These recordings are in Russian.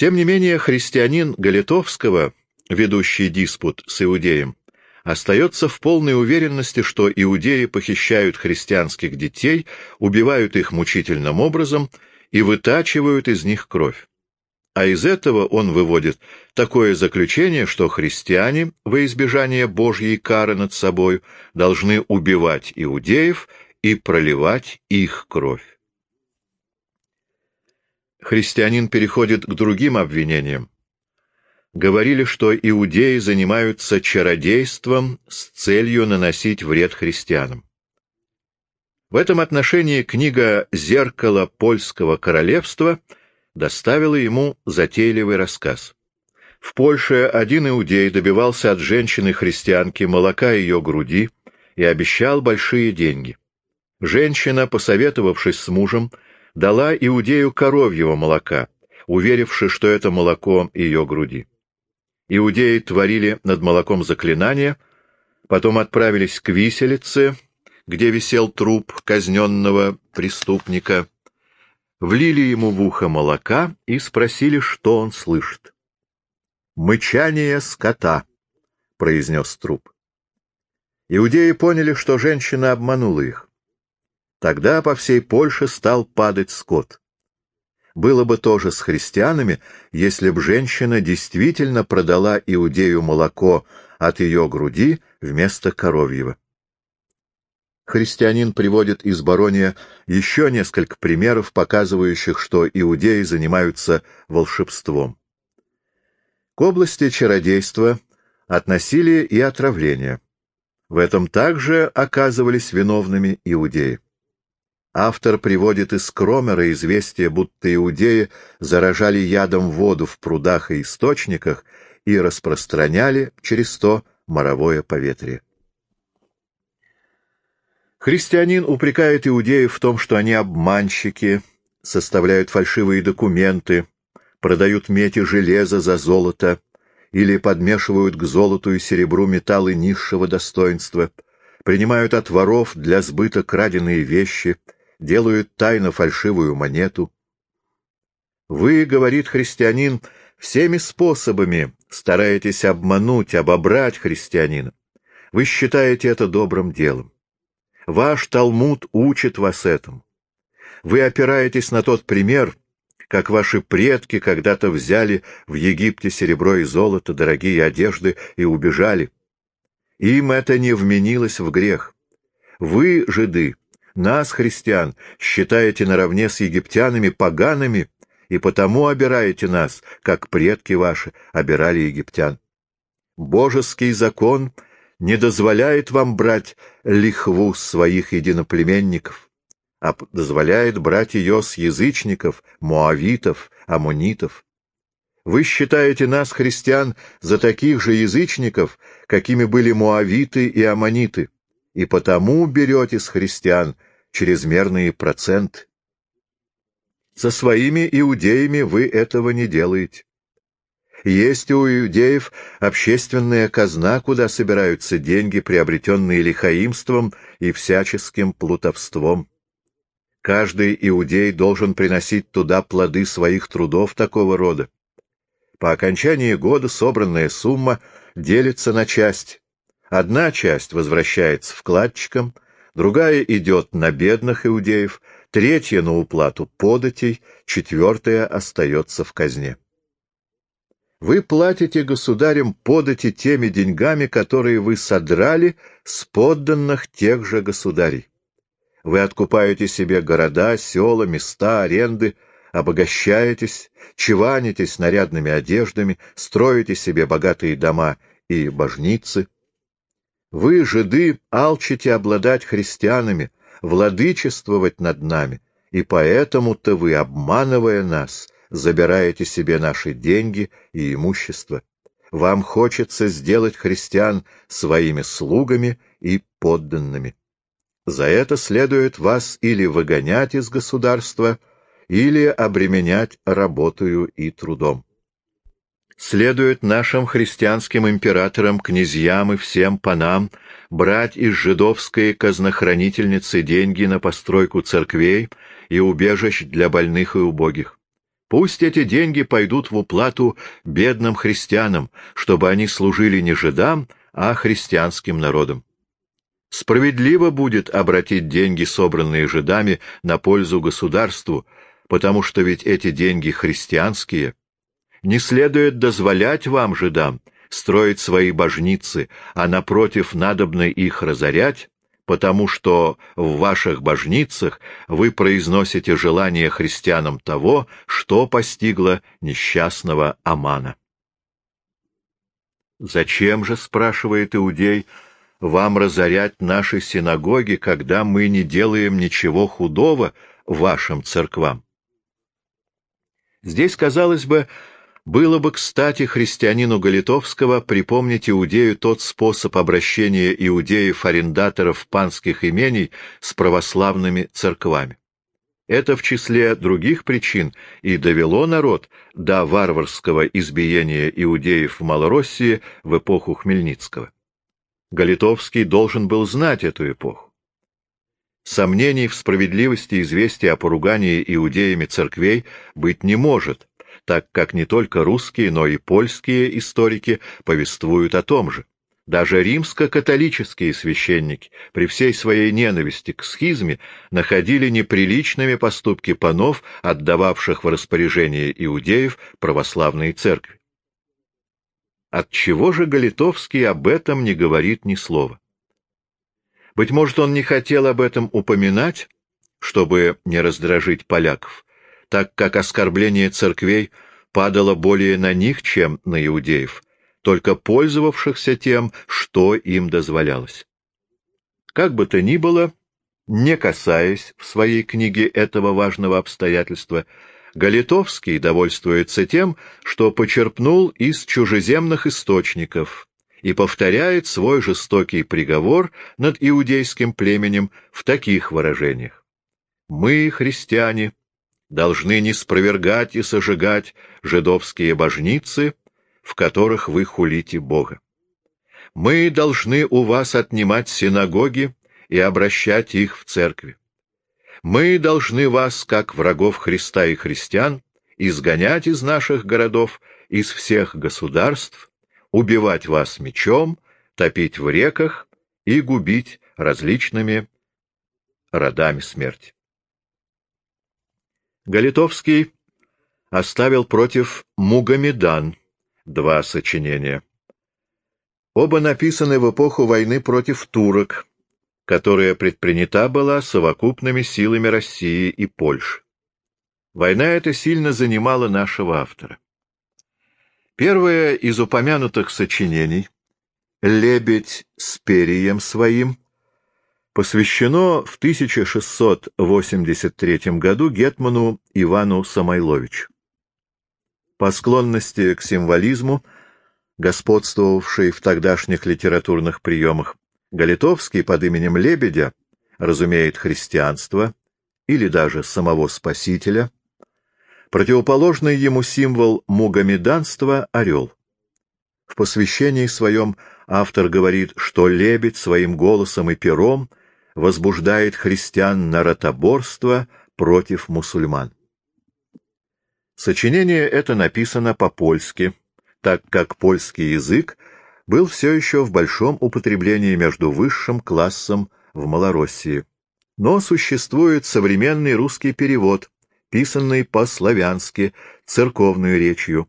Тем не менее, христианин Галитовского, ведущий диспут с иудеем, остается в полной уверенности, что иудеи похищают христианских детей, убивают их мучительным образом и вытачивают из них кровь. А из этого он выводит такое заключение, что христиане, во избежание Божьей кары над собой, должны убивать иудеев и проливать их кровь. Христианин переходит к другим обвинениям. Говорили, что иудеи занимаются чародейством с целью наносить вред христианам. В этом отношении книга «Зеркало польского королевства» доставила ему затейливый рассказ. В Польше один иудей добивался от женщины-христианки молока ее груди и обещал большие деньги. Женщина, посоветовавшись с мужем, дала иудею коровьего молока, уверивши, что это молоко ее груди. Иудеи творили над молоком заклинания, потом отправились к виселице, где висел труп казненного преступника, влили ему в ухо молока и спросили, что он слышит. «Мычание скота», — произнес труп. Иудеи поняли, что женщина обманула их. Тогда по всей Польше стал падать скот. Было бы тоже с христианами, если б женщина действительно продала иудею молоко от ее груди вместо коровьего. Христианин приводит из Барония еще несколько примеров, показывающих, что иудеи занимаются волшебством. К области чародейства относили и отравление. В этом также оказывались виновными иудеи. Автор приводит из Кромера известие, будто иудеи заражали ядом воду в прудах и источниках и распространяли через то моровое поветрие. Христианин упрекает иудеев в том, что они обманщики, составляют фальшивые документы, продают медь и железо за золото или подмешивают к золоту и серебру металлы низшего достоинства, принимают от воров для сбыта краденые вещи — делают тайно фальшивую монету. Вы, говорит христианин, всеми способами стараетесь обмануть, обобрать христианина. Вы считаете это добрым делом. Ваш Талмуд учит вас этому. Вы опираетесь на тот пример, как ваши предки когда-то взяли в Египте серебро и золото, дорогие одежды и убежали. Им это не вменилось в грех. Вы, жиды, нас, христиан, считаете наравне с египтянами погаными, и потому обираете нас, как предки ваши обирали египтян. Божеский закон не дозволяет вам брать лихву своих единоплеменников, а дозволяет брать ее с язычников, муавитов, аммонитов. Вы считаете нас, христиан, за таких же язычников, какими были муавиты и аммониты и потому берете с христиан чрезмерные проценты. Со своими иудеями вы этого не делаете. Есть у иудеев общественная казна, куда собираются деньги, приобретенные лихаимством и всяческим плутовством. Каждый иудей должен приносить туда плоды своих трудов такого рода. По окончании года собранная сумма делится на часть, Одна часть возвращается вкладчикам, другая идет на бедных иудеев, третья на уплату податей, четвертая остается в казне. Вы платите государям подати теми деньгами, которые вы содрали с подданных тех же государей. Вы откупаете себе города, села, места, аренды, обогащаетесь, чеванитесь нарядными одеждами, строите себе богатые дома и божницы — вы, жиды, алчите обладать христианами, владычествовать над нами, и поэтому-то вы, обманывая нас, забираете себе наши деньги и имущество. Вам хочется сделать христиан своими слугами и подданными. За это следует вас или выгонять из государства, или обременять работою и трудом следует нашим христианским императорам, князьям и всем панам брать из жидовской казнохранительницы деньги на постройку церквей и убежищ для больных и убогих. Пусть эти деньги пойдут в уплату бедным христианам, чтобы они служили не жидам, а христианским народам. Справедливо будет обратить деньги, собранные жидами, на пользу государству, потому что ведь эти деньги христианские. Не следует дозволять вам, жидам, строить свои божницы, а напротив надобно их разорять, потому что в ваших божницах вы произносите желание христианам того, что постигло несчастного Амана. «Зачем же, — спрашивает Иудей, — вам разорять наши синагоги, когда мы не делаем ничего худого вашим церквам?» Здесь, казалось бы, было бы кстати христианину Галитовского припомнить Иудею тот способ обращения иудеев-арендаторов панских имений с православными церквами. Это в числе других причин и довело народ до варварского избиения иудеев в Малороссии в эпоху Хмельницкого. Галитовский должен был знать эту эпоху. Сомнений в справедливости известия о поругании иудеями церквей быть не может, так как не только русские, но и польские историки повествуют о том же. Даже римско-католические священники при всей своей ненависти к схизме находили неприличными поступки панов, отдававших в распоряжение иудеев православные церкви. Отчего же Галитовский об этом не говорит ни слова? Быть может, он не хотел об этом упоминать, чтобы не раздражить поляков, так как оскорбление церквей падало более на них, чем на иудеев, только пользовавшихся тем, что им дозволялось. Как бы то ни было, не касаясь в своей книге этого важного обстоятельства, Галитовский довольствуется тем, что почерпнул из чужеземных источников и повторяет свой жестокий приговор над иудейским племенем в таких выражениях. «Мы, христиане, должны не спровергать и сожигать жидовские божницы, в которых вы хулите Бога. Мы должны у вас отнимать синагоги и обращать их в церкви. Мы должны вас, как врагов Христа и христиан, изгонять из наших городов, из всех государств, убивать вас мечом, топить в реках и губить различными родами смерти. Галитовский оставил против Мугамедан два сочинения. Оба написаны в эпоху войны против турок, которая предпринята была совокупными силами России и Польши. Война эта сильно занимала нашего автора. Первое из упомянутых сочинений «Лебедь с перьем своим» посвящено в 1683 году гетману Ивану Самойловичу. По склонности к символизму, господствовавшей в тогдашних литературных приемах, Галитовский под именем Лебедя разумеет христианство или даже самого Спасителя, противоположный ему символ мугамеданства — орел. В посвящении своем автор говорит, что лебедь своим голосом и пером возбуждает христиан на ротоборство против мусульман. Сочинение это написано по-польски, так как польский язык был все еще в большом употреблении между высшим классом в Малороссии. Но существует современный русский перевод, писанный по-славянски, церковной речью,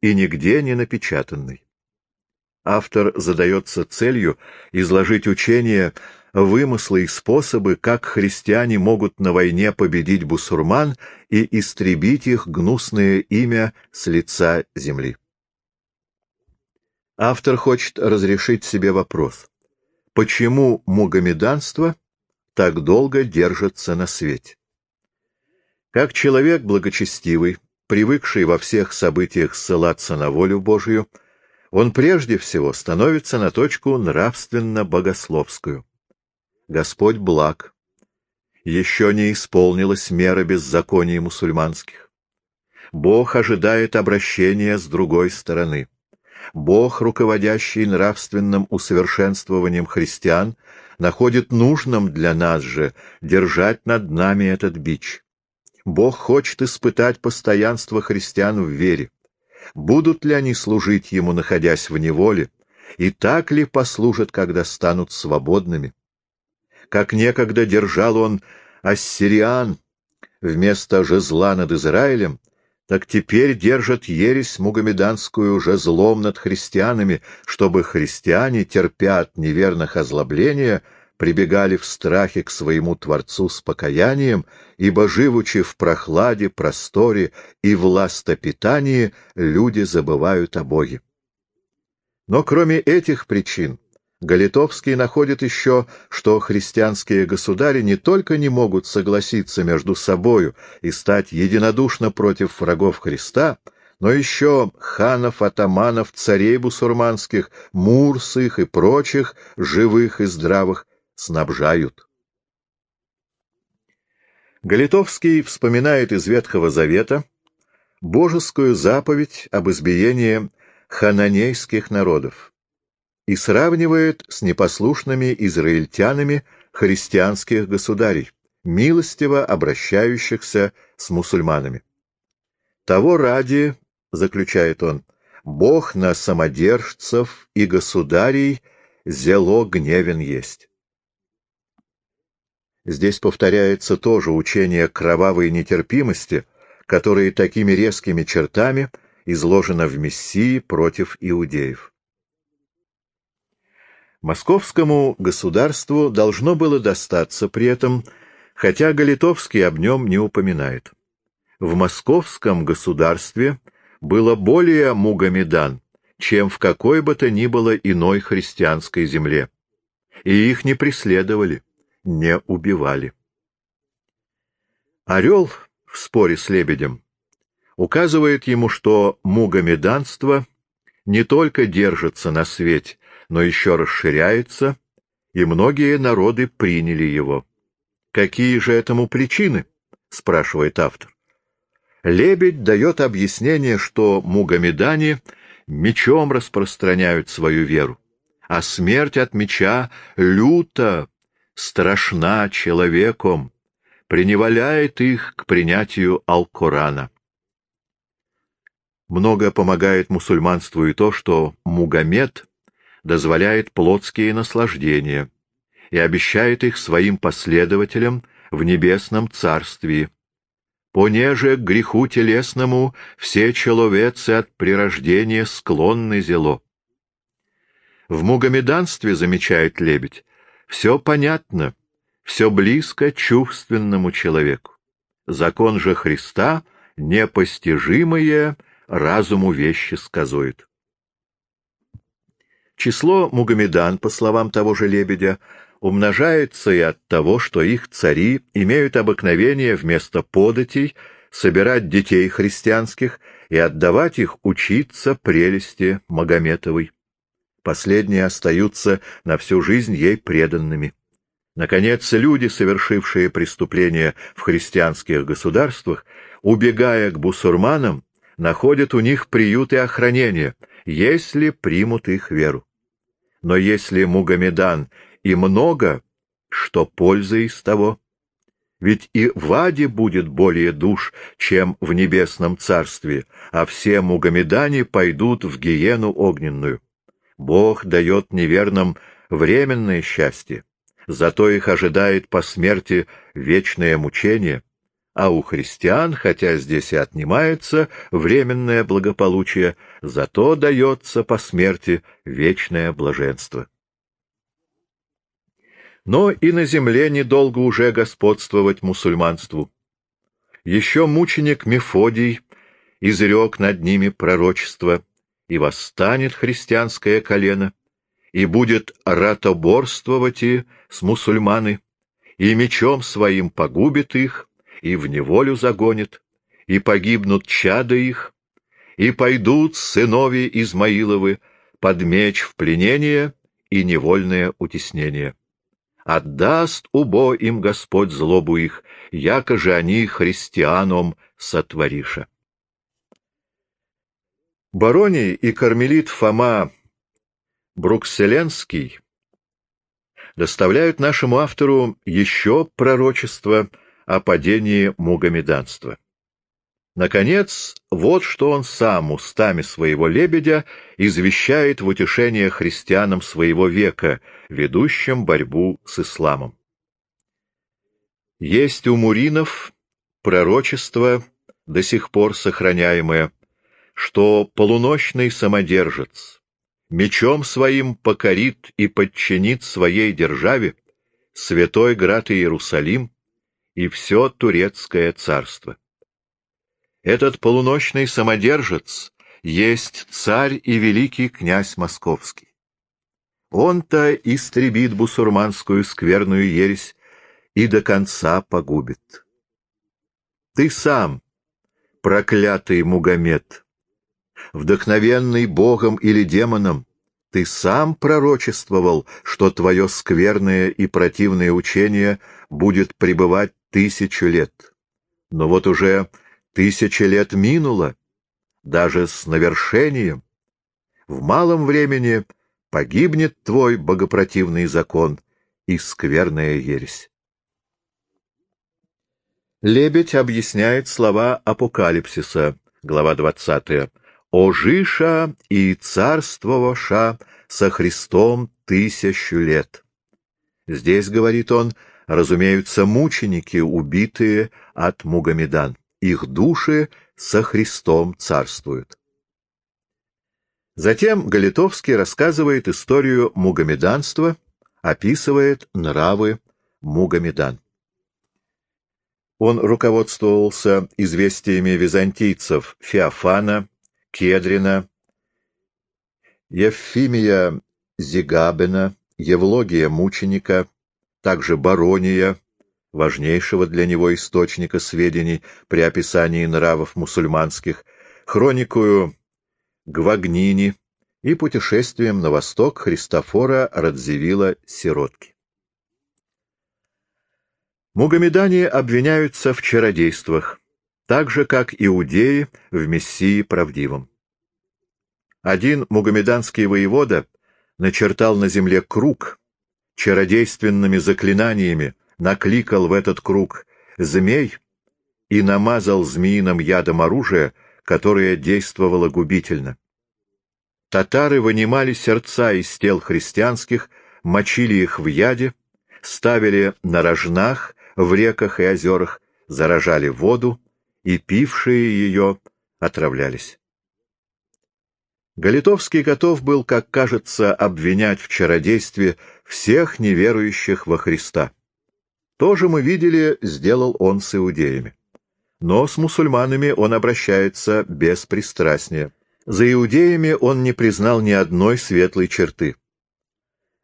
и нигде не напечатанный. Автор задается целью изложить учение вымыслы и способы, как христиане могут на войне победить бусурман и истребить их гнусное имя с лица земли. Автор хочет разрешить себе вопрос, почему мугамеданство так долго держится на свете? Как человек благочестивый, привыкший во всех событиях ссылаться на волю Божию, он прежде всего становится на точку нравственно-богословскую. Господь благ. Еще не исполнилась мера беззаконий мусульманских. Бог ожидает обращения с другой стороны. Бог, руководящий нравственным усовершенствованием христиан, находит нужным для нас же держать над нами этот бич. Бог хочет испытать постоянство христиан в вере. Будут ли они служить Ему, находясь в неволе, и так ли послужат, когда станут свободными? Как некогда держал он ассириан вместо жезла над Израилем, так теперь держат ересь мугамеданскую жезлом над христианами, чтобы христиане, терпя от неверных озлобления, прибегали в страхе к своему Творцу с покаянием, ибо, живучи в прохладе, просторе и властопитании, люди забывают о Боге. Но кроме этих причин, Галитовский находит еще, что христианские государи не только не могут согласиться между собою и стать единодушно против врагов Христа, но еще ханов, атаманов, царей бусурманских, мурсых и прочих, живых и здравых, снабжают. Галитовский вспоминает из Ветхого Завета божескую заповедь об избиении хананейских народов и сравнивает с непослушными израильтянами христианских государей, милостиво обращающихся с мусульманами. Того ради, заключает он, Бог на самодержцев и государей зело гневен есть. Здесь повторяется тоже учение кровавой нетерпимости, которое такими резкими чертами изложено в Мессии против иудеев. Московскому государству должно было достаться при этом, хотя Галитовский об нем не упоминает. В московском государстве было более мугамедан, чем в какой бы то ни было иной христианской земле, и их не преследовали не убивали. Орел в споре с лебедем указывает ему, что мугамеданство не только держится на свете, но еще расширяется, и многие народы приняли его. Какие же этому причины? — спрашивает автор. Лебедь дает объяснение, что мугамедане мечом распространяют свою веру, а смерть от меча люто страшна человеком, преневоляет их к принятию Алкорана. Много помогает мусульманству и то, что Мугамед дозволяет плотские наслаждения и обещает их своим последователям в небесном царстве. Понеже к греху телесному все человецы от прирождения склонны зело. В мугамеданстве, замечает Лебедь, все понятно, все близко чувственному человеку. Закон же Христа непостижимые разуму вещи сказует. Число мугамедан, по словам того же Лебедя, умножается и от того, что их цари имеют обыкновение вместо податей собирать детей христианских и отдавать их учиться прелести Магометовой последние остаются на всю жизнь ей преданными. Наконец, люди, совершившие преступления в христианских государствах, убегая к бусурманам, находят у них приют и охранение, если примут их веру. Но если Мугамедан и много, что польза из того? Ведь и в Аде будет более душ, чем в небесном царстве, а все мугамедане пойдут в гиену огненную. Бог дает неверным временное счастье, зато их ожидает по смерти вечное мучение, а у христиан, хотя здесь и отнимается временное благополучие, зато дается по смерти вечное блаженство. Но и на земле недолго уже господствовать мусульманству. Еще мученик Мефодий изрек над ними пророчество — и восстанет христианское колено, и будет ратоборствовать и с мусульманы, и мечом своим погубит их, и в неволю загонит, и погибнут чада их, и пойдут сынови Измаиловы под меч в пленение и невольное утеснение. Отдаст убо им Господь злобу их, яко же они христианом сотвориша. Бароний и кармелит Фома Брукселенский доставляют нашему автору еще пророчество о падении мугамеданства. Наконец, вот что он сам устами своего лебедя извещает в утешение христианам своего века, ведущим борьбу с исламом. Есть у муринов пророчество, до сих пор сохраняемое, что полуночный самодержец мечом своим покорит и подчинит своей державе святой град Иерусалим и все турецкое царство. Этот полуночный самодержец есть царь и великий князь московский. Он-то истребит бусурманскую скверную ересь и до конца погубит. Ты сам, проклятый Мугамед, вдохновенный Богом или демоном, ты сам пророчествовал, что твое скверное и противное учение будет пребывать тысячу лет. Но вот уже тысяча лет минуло, даже с навершением. В малом времени погибнет твой богопротивный закон и скверная ересь. Лебедь объясняет слова Апокалипсиса, глава 20. «Ожиша и царствоваша со Христом тысячу лет». Здесь, говорит он, разумеются мученики, убитые от Мугамедан. Их души со Христом царствуют. Затем Галитовский рассказывает историю мугамеданства, описывает нравы Мугамедан. Он руководствовался известиями византийцев Феофана, Кедрина, Евфимия Зигабена, Евлогия Мученика, также Барония, важнейшего для него источника сведений при описании нравов мусульманских, хроникую Гвагнини и путешествием на восток Христофора Радзивилла Сиротки. Мугамедане обвиняются в чародействах, так же, как иудеи в Мессии правдивом. Один мугамеданский воевода начертал на земле круг чародейственными заклинаниями, накликал в этот круг змей и намазал змеиным ядом оружие, которое действовало губительно. Татары вынимали сердца из тел христианских, мочили их в яде, ставили на рожнах в реках и озерах, заражали воду, и пившие ее отравлялись. Галитовский готов был, как кажется, обвинять в чародействе всех неверующих во Христа. То же мы видели, сделал он с иудеями. Но с мусульманами он обращается беспристрастнее. За иудеями он не признал ни одной светлой черты.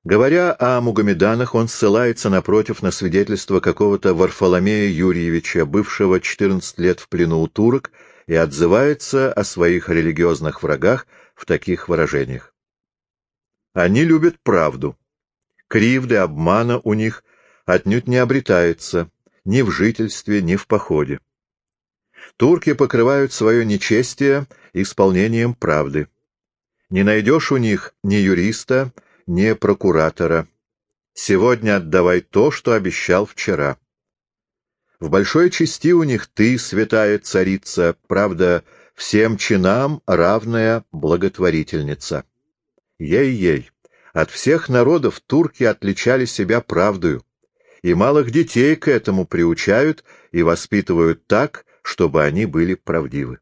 Говоря о Мугамеданах, он ссылается, напротив, на свидетельство какого-то Варфоломея Юрьевича, бывшего 14 лет в плену у турок, и отзывается о своих религиозных врагах в таких выражениях. Они любят правду. Кривды, обмана у них отнюдь не обретается ни в жительстве, ни в походе. Турки покрывают свое нечестие исполнением правды. Не найдешь у них ни юриста, не прокуратора. Сегодня отдавай то, что обещал вчера. В большой части у них ты, святая царица, правда, всем чинам равная благотворительница. Ей-ей, от всех народов турки отличали себя правдою, и малых детей к этому приучают и воспитывают так, чтобы они были правдивы.